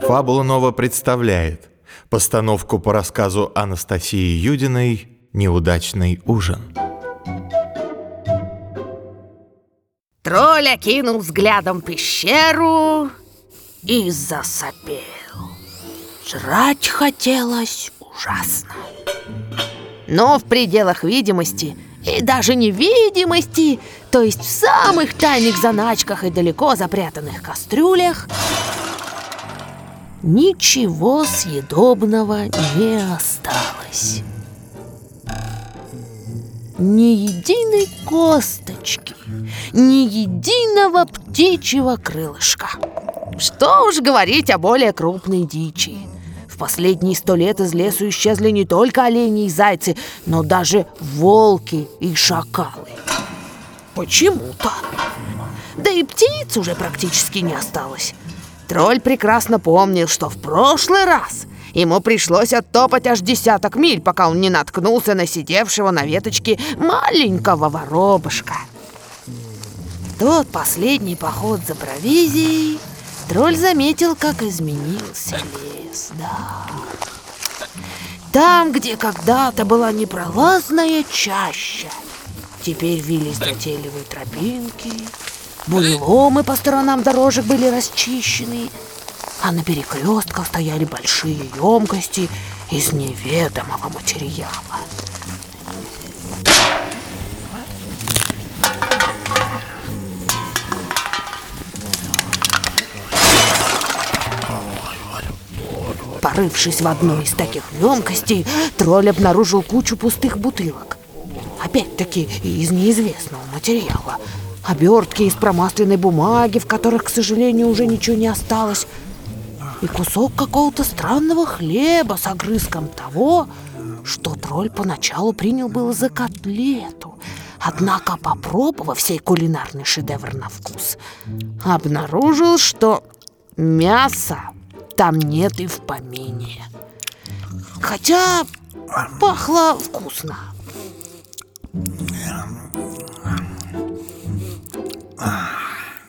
Фабула Нова представляет постановку по рассказу Анастасии Юдиной «Неудачный ужин». Тролль окинул взглядом пещеру и засопел. Жрать хотелось ужасно. Но в пределах видимости и даже невидимости, то есть в самых тайных заначках и далеко запрятанных кастрюлях, ничего съедобного не осталось. Ни единой косточки, ни единого птичьего крылышка. Что уж говорить о более крупной дичи. В последние сто лет из лесу исчезли не только олени и зайцы, но даже волки и шакалы. Почему-то. Да и птиц уже практически не осталось. Тролль прекрасно помнил, что в прошлый раз ему пришлось оттопать аж десяток миль, пока он не наткнулся на сидевшего на веточке маленького воробушка. Тот последний поход за провизией тролль заметил, как изменился лес, да. Там, где когда-то была непролазная чаща, теперь вились затейливые тропинки, буреломы по сторонам дорожек были расчищены, а на перекрестках стояли большие емкости из неведомого материала. Порывшись в одной из таких емкостей, тролль обнаружил кучу пустых бутылок. Опять-таки из неизвестного материала. Обертки из промасленной бумаги, в которых, к сожалению, уже ничего не осталось. И кусок какого-то странного хлеба с огрызком того, что тролль поначалу принял было за котлету. Однако, попробовав сей кулинарный шедевр на вкус, обнаружил, что мясо там нет и в помине. Хотя пахло вкусно.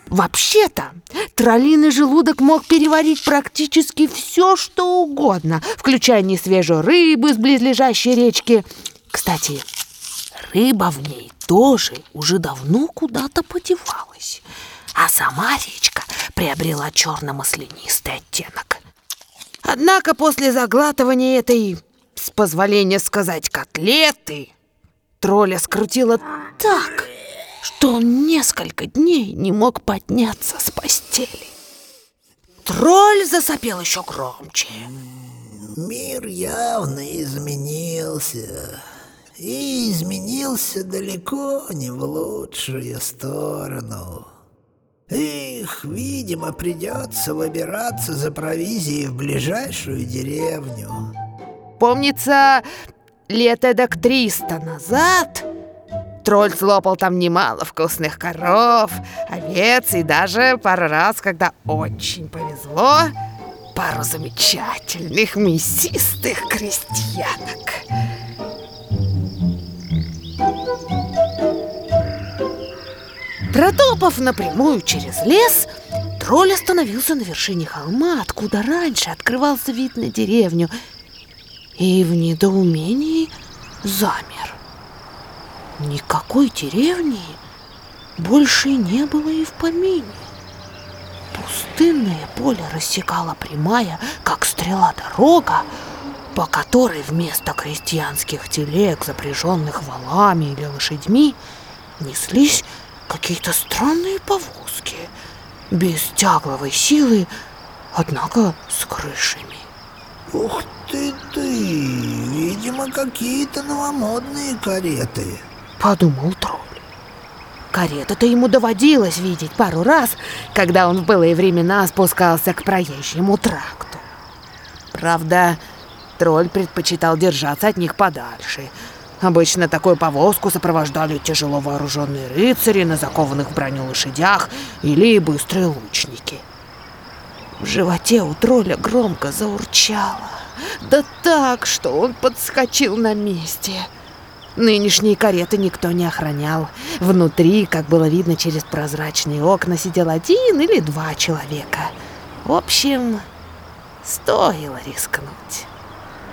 Вообще-то, троллиный желудок мог переварить практически все, что угодно, включая несвежую рыбу из близлежащей речки. Кстати, рыба в ней тоже уже давно куда-то подевалась, а сама речка приобрела черно-маслянистый оттенок. Однако после заглатывания этой, с позволения сказать, котлеты, тролля скрутило так, что он несколько дней не мог подняться с постели. Тролль засопел еще громче. Мир явно изменился. И изменился далеко не в лучшую сторону. Их, видимо, придется выбираться за провизией в ближайшую деревню. Помнится, лет эдак триста назад тролль слопал там немало вкусных коров, овец и даже пару раз, когда очень повезло, пару замечательных мясистых крестьянок. Протопав напрямую через лес, тролль остановился на вершине холма, откуда раньше открывался вид на деревню, и в недоумении замер. Никакой деревни больше не было и в помине. Пустынное поле рассекала прямая, как стрела дорога, по которой вместо крестьянских телег, запряженных валами или лошадьми, неслись какие-то странные повозки, без тягловой силы, однако с крышами. Ух ты ты, видимо, какие-то новомодные кареты. Подумал тролль. Карету-то ему доводилось видеть пару раз, когда он в былые времена спускался к проезжему тракту. Правда, тролль предпочитал держаться от них подальше. Обычно такую повозку сопровождали тяжело вооруженные рыцари на закованных в броню лошадях или быстрые лучники. В животе у тролля громко заурчало. Да так, что он подскочил на месте. Нынешние кареты никто не охранял. Внутри, как было видно через прозрачные окна, сидел один или два человека. В общем, стоило рискнуть.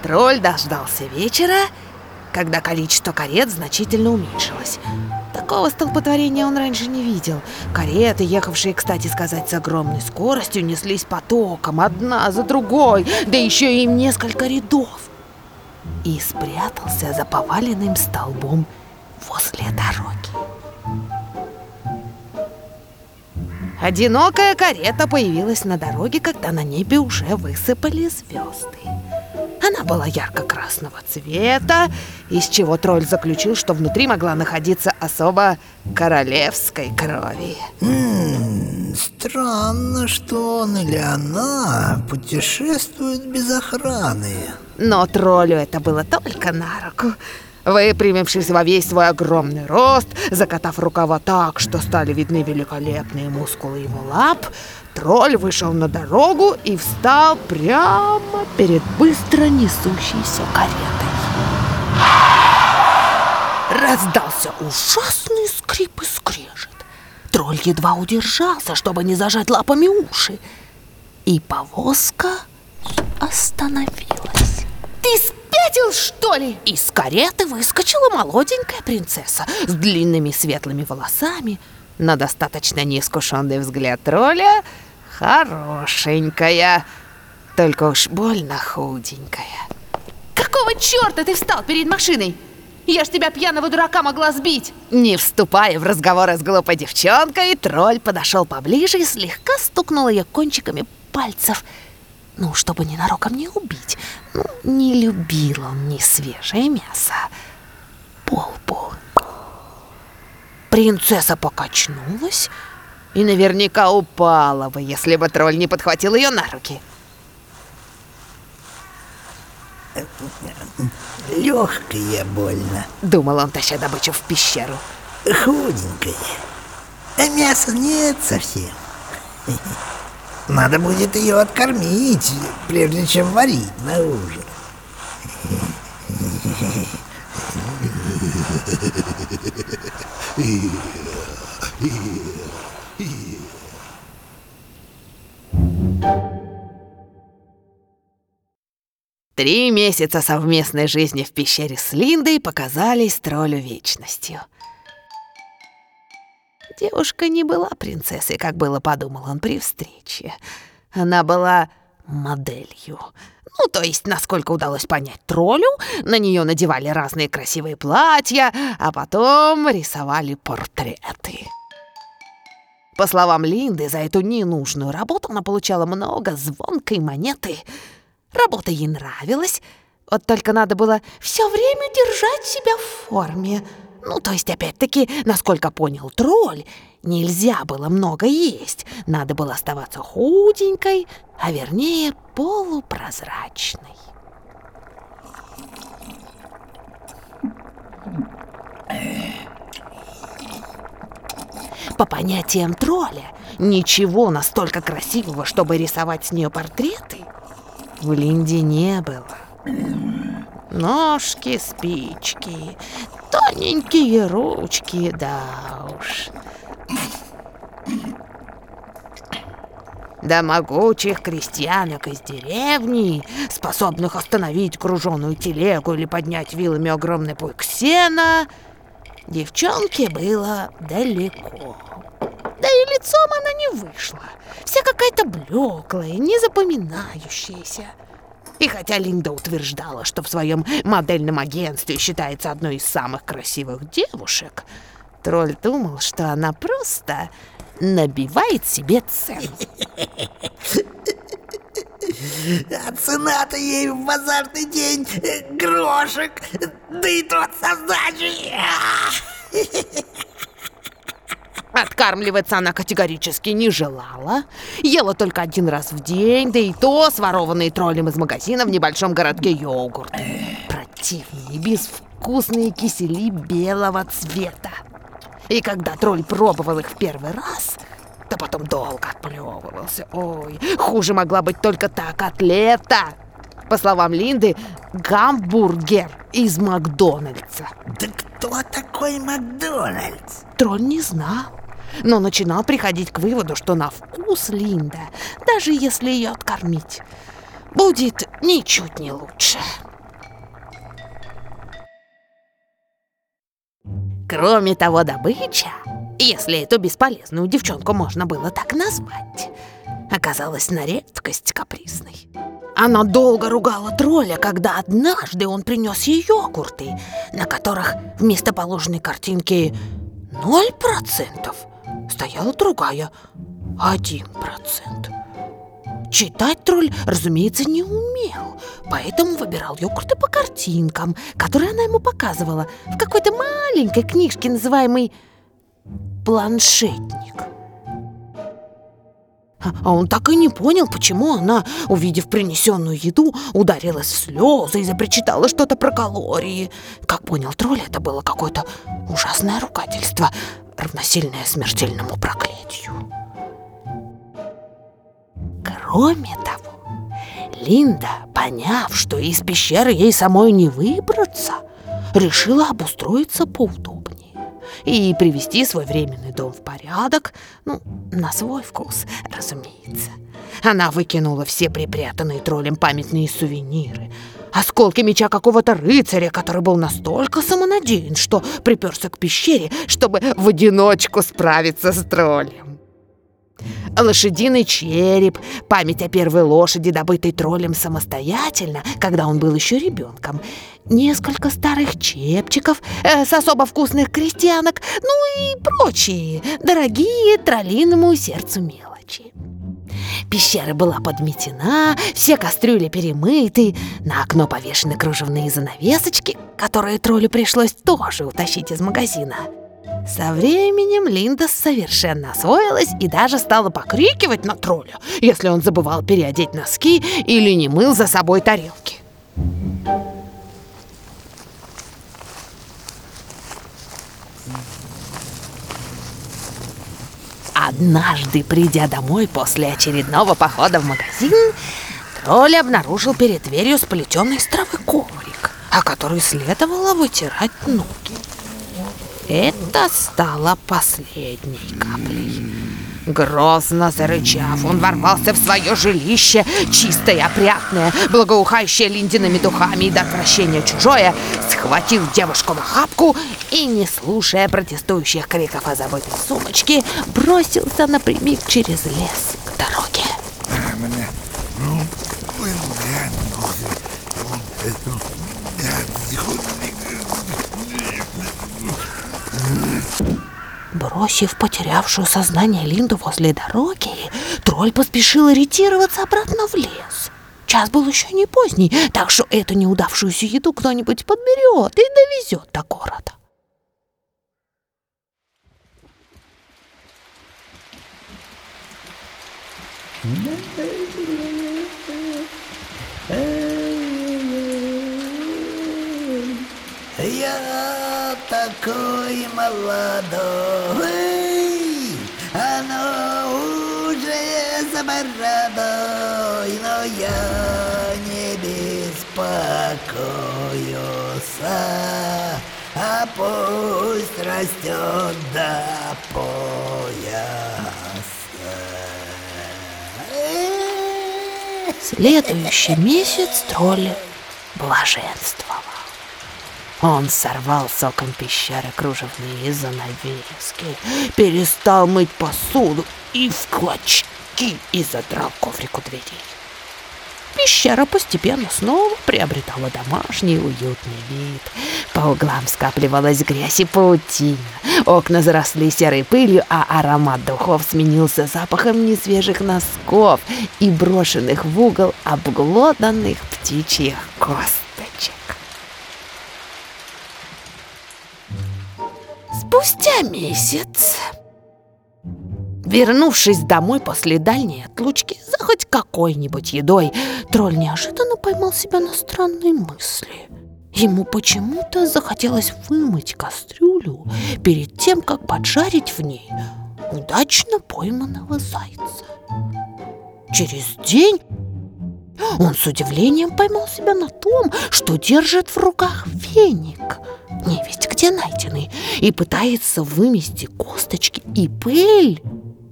Тролль дождался вечера, когда количество карет значительно уменьшилось. Такого столпотворения он раньше не видел. Кареты, ехавшие, кстати сказать, с огромной скоростью, неслись потоком, одна за другой, да еще им несколько рядов. И спрятался за поваленным столбом возле дороги. Одинокая карета появилась на дороге, когда на небе уже высыпали звезды. Она была ярко-красного цвета, из чего тролль заключил, что внутри могла находиться особо королевской крови. М-м, странно, что он или она путешествуют без охраны. Но троллю это было только на руку. Выпрямившись во весь свой огромный рост, закатав рукава так, что стали видны великолепные мускулы его лап, тролль вышел на дорогу и встал прямо перед быстро несущейся каретой. Раздался ужасный скрип и скрежет. Тролль едва удержался, чтобы не зажать лапами уши. И повозка остановилась. Ты спятил, что ли? Из кареты выскочила молоденькая принцесса с длинными светлыми волосами. На достаточно неискушенный взгляд тролля хорошенькая, только уж больно худенькая. Какого черта ты встал перед машиной? Я ж тебя пьяного дурака могла сбить. Не вступая в разговоры с глупой девчонкой. Тролль подошел поближе и слегка стукнул ее кончиками пальцев. Ну, чтобы ненароком не убить. Ну, не любил он ни свежее мясо. Полпу Принцесса покачнулась И наверняка упала бы, если бы тролль не подхватил ее на руки Легкая больно, Думал он, таща добычу в пещеру худенькая. А мяса нет совсем. Надо будет ее откормить, прежде чем варить на ужин. Три месяца совместной жизни в пещере с Линдой показались троллю вечностью. Девушка не была принцессой, как было подумал он при встрече. Она была моделью. Ну, то есть, насколько удалось понять троллю, на нее надевали разные красивые платья, а потом рисовали портреты. По словам Линды, за эту ненужную работу она получала много звонкой монеты. Работа ей нравилась, вот только надо было все время держать себя в форме. Ну, то есть, опять-таки, насколько понял тролль, нельзя было много есть. Надо было оставаться худенькой, а вернее полупрозрачной. По понятиям тролля, ничего настолько красивого, чтобы рисовать с нее портреты, в Линде не было. Ножки, спички, тоненькие ручки, да уж. До могучих крестьянок из деревни, способных остановить груженую телегу или поднять вилами огромный пук сена, девчонке было далеко. Да и лицом она не вышла. Вся какая-то блеклая, незапоминающаяся. И хотя Линда утверждала, что в своем модельном агентстве считается одной из самых красивых девушек, тролль думал, что она просто набивает себе цену. А цена-то ей в базарный день э, грошек, и тот со сдачей. Откармливаться она категорически не желала. Ела только один раз в день, да и то сворованные троллем из магазина в небольшом городке йогурт. Противные, безвкусные кисели белого цвета. И когда тролль пробовал их в первый раз, то потом долго отплевывался. Ой, хуже могла быть только та котлета. По словам Линды, гамбургер из Макдональдса. Да кто такой Макдональдс? Тролль не знал. но начинал приходить к выводу, что на вкус Линда, даже если ее откормить, будет ничуть не лучше. Кроме того, добыча, если эту бесполезную девчонку можно было так назвать, оказалась на редкость капризной. Она долго ругала тролля, когда однажды он принес ей йогурты, на которых вместо положенной картинки 0% стояла другая – 1%. Читать тролль, разумеется, не умел, поэтому выбирал йогурты по картинкам, которые она ему показывала в какой-то маленькой книжке, называемой «Планшетник». А он так и не понял, почему она, увидев принесенную еду, ударилась в слезы и запричитала что-то про калории. Как понял тролль, это было какое-то ужасное ругательство, равносильное смертельному проклятию. Кроме того, Линда, поняв, что из пещеры ей самой не выбраться, решила обустроиться поудобнее и привести свой временный дом в порядок, ну, на свой вкус, разумеется. Она выкинула все припрятанные троллем памятные сувениры, осколки меча какого-то рыцаря, который был настолько самонадеян, что приперся к пещере, чтобы в одиночку справиться с троллем. Лошадиный череп, память о первой лошади, добытой троллем самостоятельно, когда он был еще ребенком, несколько старых чепчиков э, с особо вкусных крестьянок, ну и прочие дорогие троллиному сердцу мелочи. Пещера была подметена, все кастрюли перемыты, на окно повешены кружевные занавесочки, которые троллю пришлось тоже утащить из магазина. Со временем Линда совершенно освоилась и даже стала покрикивать на тролля, если он забывал переодеть носки или не мыл за собой тарелки. Однажды, придя домой после очередного похода в магазин, тролль обнаружил перед дверью сплетенный из травы коврик, о который следовало вытирать ноги. Это стало последней каплей. Грозно зарычав, он ворвался в свое жилище, чистое, опрятное, благоухающее линдиными духами и до отвращения чужое, схватил девушку в охапку и, не слушая протестующих криков о забытой сумочке, бросился напрямик через лес к дороге. Бросив потерявшую сознание Линду возле дороги, тролль поспешил ориентироваться обратно в лес. Час был еще не поздний, так что эту неудавшуюся еду кто-нибудь подберет и довезет до города. Я такой молодой, оно уже за бородой, но я не беспокоюся, а пусть растет до пояса. Следующий месяц тролль блаженствовал. Он сорвал соком пещеры кружевные занавески, перестал мыть посуду и в клочки и задрал коврик у дверей. Пещера постепенно снова приобретала домашний уютный вид. По углам скапливалась грязь и паутина. Окна заросли серой пылью, а аромат духов сменился запахом несвежих носков и брошенных в угол обглоданных птичьих косточек. Спустя месяц, вернувшись домой после дальней отлучки за хоть какой-нибудь едой, тролль неожиданно поймал себя на странной мысли. Ему почему-то захотелось вымыть кастрюлю перед тем, как поджарить в ней удачно пойманного зайца. Через день он с удивлением поймал себя на том, что держит в руках веник. Не ведь где найдены, и пытается вымести косточки и пыль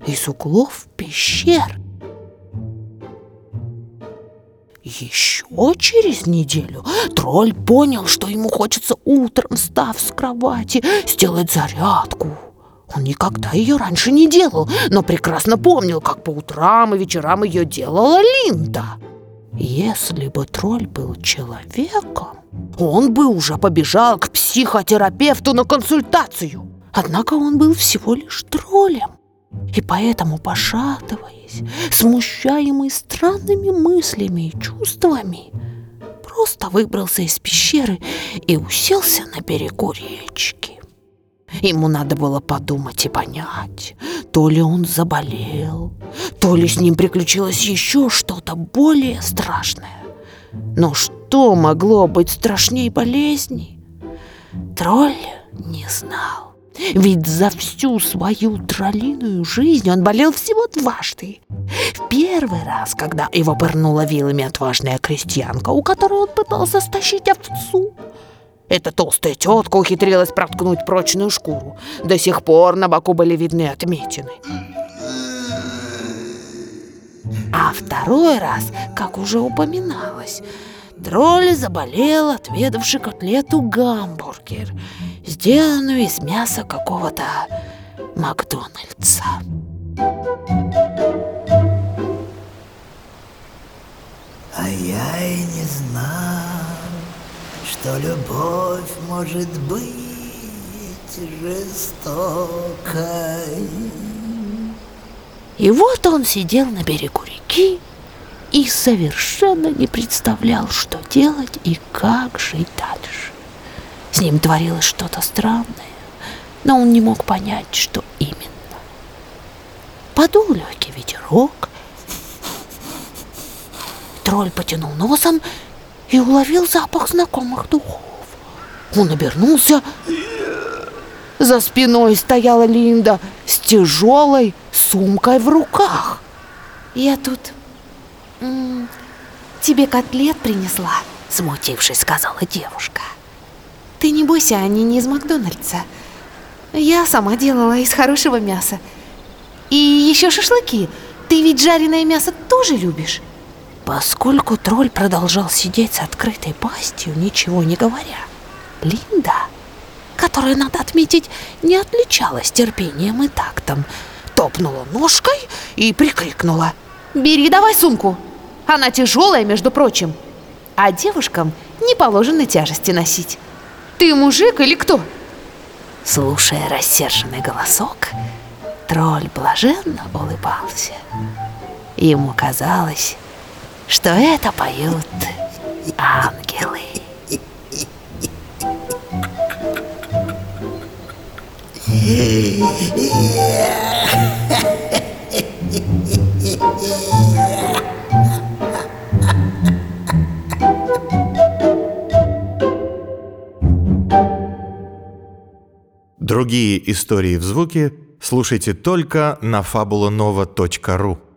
из углов пещер. Еще через неделю тролль понял, что ему хочется утром, встав с кровати, сделать зарядку. Он никогда ее раньше не делал, но прекрасно помнил, как по утрам и вечерам ее делала Линда. Если бы тролль был человеком, он бы уже побежал к психотерапевту на консультацию. Однако он был всего лишь троллем. И поэтому, пошатываясь, смущаемый странными мыслями и чувствами, просто выбрался из пещеры и уселся на берегу речки. Ему надо было подумать и понять, то ли он заболел, то ли с ним приключилось еще что-то более страшное. Но что могло быть страшней болезни? Тролль не знал. Ведь за всю свою троллиную жизнь он болел всего дважды. В первый раз, когда его пырнула вилами отважная крестьянка, у которой он пытался стащить овцу. Эта толстая тетка ухитрилась проткнуть прочную шкуру. До сих пор на боку были видны отметины. А второй раз, как уже упоминалось, тролль заболел, отведавший котлету гамбургер, сделанную из мяса какого-то Макдональдса. А я и не знал, что любовь может быть жестокой. И вот он сидел на берегу реки и совершенно не представлял, что делать и как жить дальше. С ним творилось что-то странное, но он не мог понять, что именно. Подул легкий ветерок, тролль потянул носом и уловил запах знакомых духов. Он обернулся. За спиной стояла Линда с тяжелой сумкой в руках. Я тут м, тебе котлет принесла, Смутившись, сказала девушка. Ты не бойся, они не из Макдональдса. Я сама делала из хорошего мяса. И еще шашлыки. Ты ведь жареное мясо тоже любишь? Поскольку тролль продолжал сидеть с открытой пастью, ничего не говоря, Линда, которая, надо отметить, не отличалась терпением и тактом, топнула ножкой и прикрикнула. Бери давай сумку. Она тяжелая, между прочим. А девушкам не положено тяжести носить. Ты мужик или кто? Слушая рассерженный голосок, тролль блаженно улыбался. Ему казалось, что это поют ангелы. Другие истории в звуке слушайте только на fabulanova.ru.